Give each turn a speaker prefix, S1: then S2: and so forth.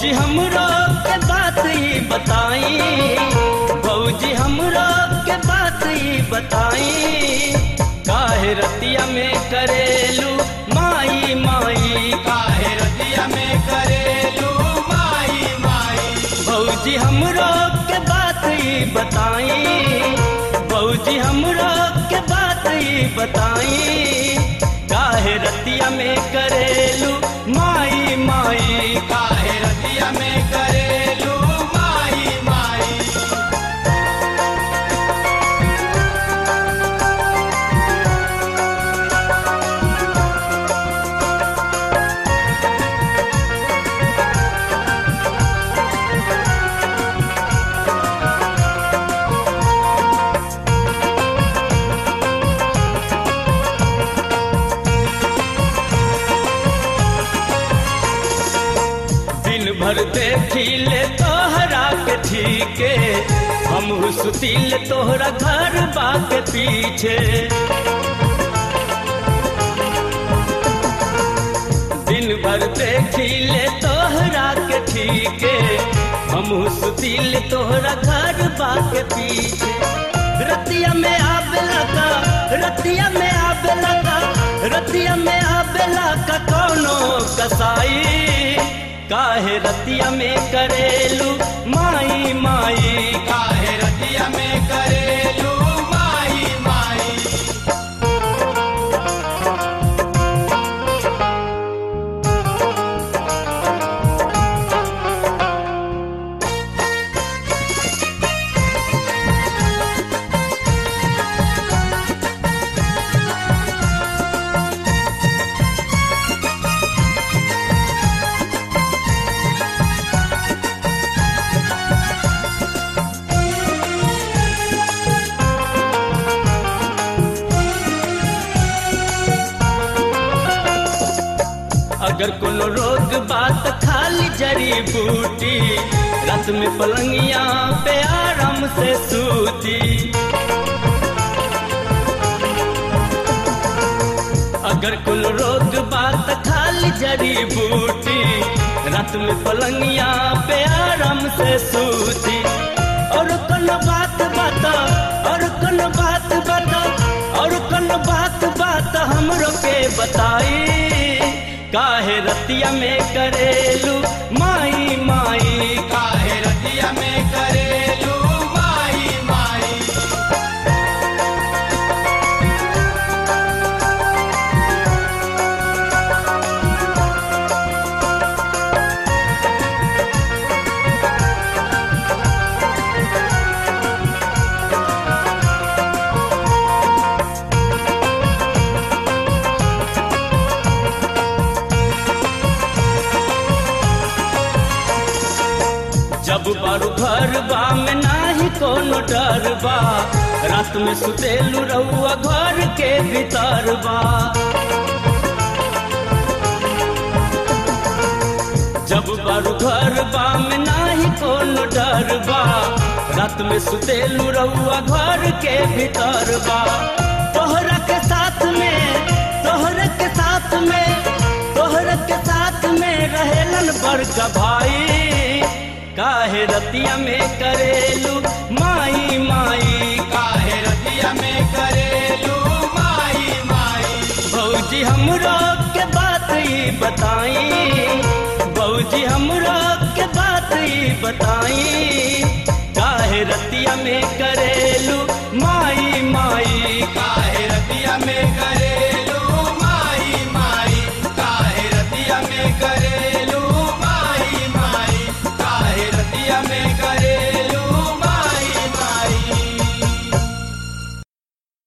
S1: भौजी हमरो के बात ही बताई। भौजी हमरो के बात ही बताई। काहे रतिया में करेलू माई माई।
S2: काहे रतिया में करेलू माई माई।
S1: भौजी हमरो के बात ही बताई। भौजी हमरो के बात ही बताई। दिन भर देखिले तोहरा के ठीके। हम सुतिल तोहरा घर बाके पीछे। दिन भर देखिले तोहरा के ठीके। हम सुतिल तोहरा घर बाके पीछे। रतिया में आवेला का रतिया में आवेला का रतिया में आवेला का कोनो कसाई काहे रतिया में करेलू? माई माई
S2: काहे
S1: अगर कोनो रोग बात खाली जड़ी बूटी। रात में पलंगिया पे आराम से सूती। अगर कोनो रोग बात खाली जड़ी बूटी। रात में पलंगिया पे आराम से सूती। और कोनो बात बता, और कोनो बात बता, और कोनो बात बात हमरो के बताई। काहे रतिया में करेलू? बारू घर बा में नाही कोनो डर बा रात में सुतेलू रहुआ घर के भीतर बा जब बारू घर बा में नाही कोनो डर बा रात में सुतेलू रहुआ घर के भीतर बा तोहरा के साथ में, तोहरा के साथ में, तोहरा के साथ में रहेलन बड़का भाई। काहे रतिया में करेलू माई माई।
S2: काहे रतिया में करेलू माई माई।
S1: भौजी हमरो के बात ही बताई। भौजी हमरो के बात ही बताई। काहे रतिया में करेलू